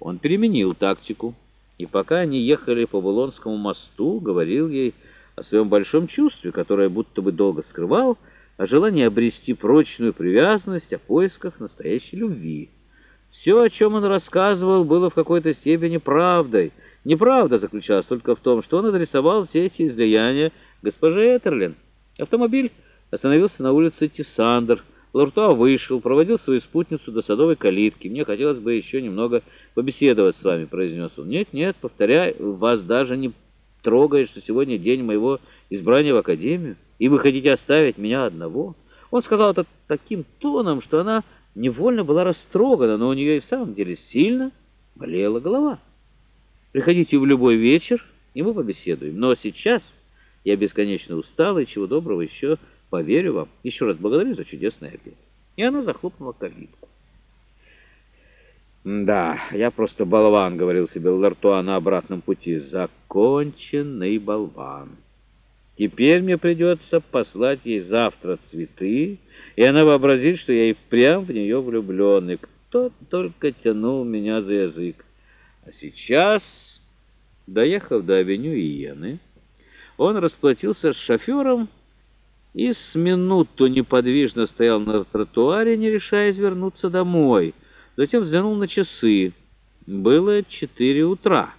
Он переменил тактику, и пока они ехали по Булонскому мосту, говорил ей о своем большом чувстве, которое будто бы долго скрывал, о желании обрести прочную привязанность, о поисках настоящей любви. Все, о чем он рассказывал, было в какой-то степени правдой. Неправда заключалась только в том, что он адресовал все эти излияния госпоже Этерлин. Автомобиль остановился на улице Тисандр. Лортуа вышел, проводил свою спутницу до садовой калитки. «Мне хотелось бы еще немного побеседовать с вами», — произнес он. «Нет, нет, повторяй, вас даже не трогает, что сегодня день моего избрания в академию, и вы хотите оставить меня одного?» Он сказал это таким тоном, что она невольно была растрогана, но у нее и в самом деле сильно болела голова. «Приходите в любой вечер, и мы побеседуем. Но сейчас я бесконечно устала, и чего доброго еще поверю вам. Еще раз благодарю за чудесный обед». И она захлопнула калитку. «Да, я просто болван», — говорил себе Лартуа на обратном пути. «Законченный болван. Теперь мне придется послать ей завтра цветы, и она вообразит, что я и впрямь в нее влюбленный. Кто только тянул меня за язык. А сейчас, доехав до авеню Иены, он расплатился с шофером и с минуту неподвижно стоял на тротуаре, не решаясь вернуться домой». Затем взглянул на часы. Было четыре утра.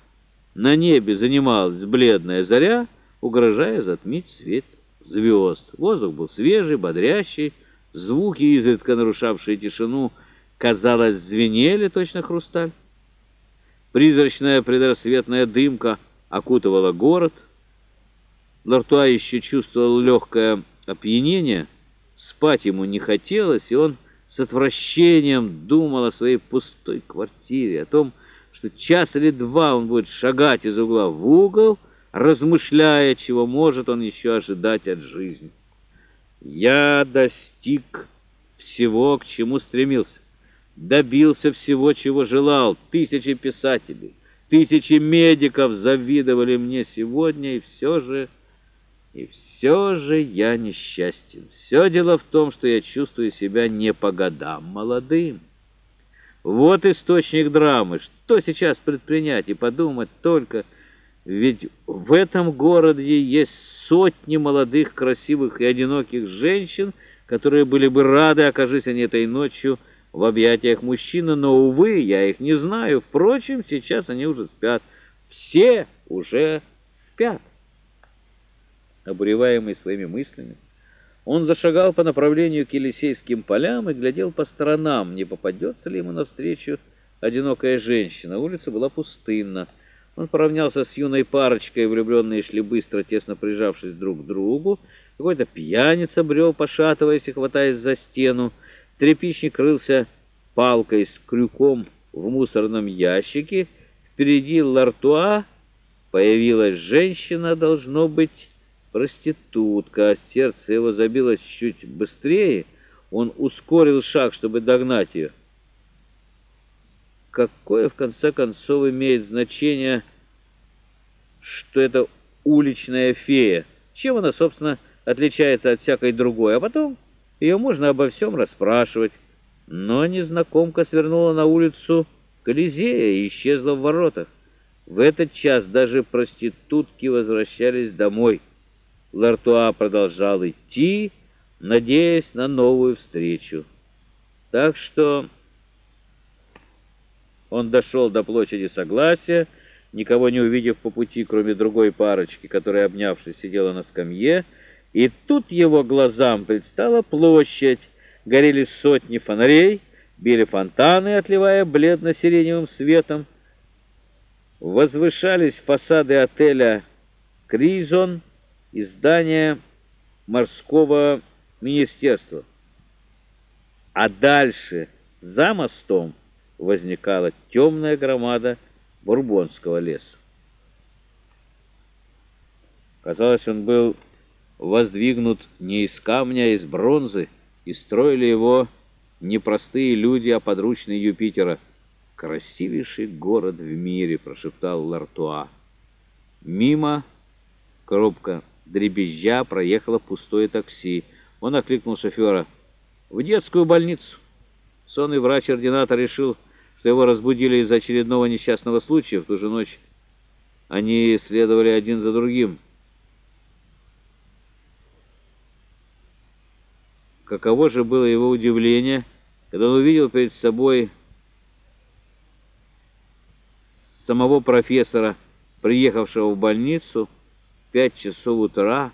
На небе занималась бледная заря, угрожая затмить свет звезд. Воздух был свежий, бодрящий, звуки, изредка нарушавшие тишину, казалось, звенели точно хрусталь. Призрачная предрассветная дымка окутывала город. Лартуа еще чувствовал легкое опьянение, спать ему не хотелось, и он с отвращением думал о своей пустой квартире, о том, что час или два он будет шагать из угла в угол, размышляя, чего может он еще ожидать от жизни. Я достиг всего, к чему стремился, добился всего, чего желал. Тысячи писателей, тысячи медиков завидовали мне сегодня, и все же, и все же я несчастен. Все дело в том, что я чувствую себя не по годам молодым. Вот источник драмы. Что сейчас предпринять и подумать только, ведь в этом городе есть сотни молодых, красивых и одиноких женщин, которые были бы рады, окажись они этой ночью в объятиях мужчины, но, увы, я их не знаю. Впрочем, сейчас они уже спят. Все уже спят. Обуреваемый своими мыслями, он зашагал по направлению к Елисейским полям и глядел по сторонам, не попадется ли ему навстречу одинокая женщина. Улица была пустынна. Он поравнялся с юной парочкой, влюбленные шли быстро, тесно прижавшись друг к другу. Какой-то пьяница брел, пошатываясь и хватаясь за стену. Трепичник крылся палкой с крюком в мусорном ящике. Впереди Лартуа появилась женщина, должно быть, проститутка, а сердце его забилось чуть быстрее, он ускорил шаг, чтобы догнать ее. Какое, в конце концов, имеет значение, что это уличная фея? Чем она, собственно, отличается от всякой другой? А потом ее можно обо всем расспрашивать. Но незнакомка свернула на улицу Колизея и исчезла в воротах. В этот час даже проститутки возвращались домой. Лартуа продолжал идти, надеясь на новую встречу. Так что он дошел до площади Согласия, никого не увидев по пути, кроме другой парочки, которая, обнявшись, сидела на скамье, и тут его глазам предстала площадь, горели сотни фонарей, били фонтаны, отливая бледно-сиреневым светом, возвышались фасады отеля «Кризон», из здания морского министерства. А дальше, за мостом, возникала темная громада Бурбонского леса. Казалось, он был воздвигнут не из камня, а из бронзы, и строили его не простые люди, а подручные Юпитера. «Красивейший город в мире», — прошептал Лартуа. Мимо коробка дребезжа проехало пустое такси. Он окликнул шофера. «В детскую больницу». Сонный врач-ординатор решил, что его разбудили из-за очередного несчастного случая. В ту же ночь они следовали один за другим. Каково же было его удивление, когда он увидел перед собой самого профессора, приехавшего в больницу пять часов утра,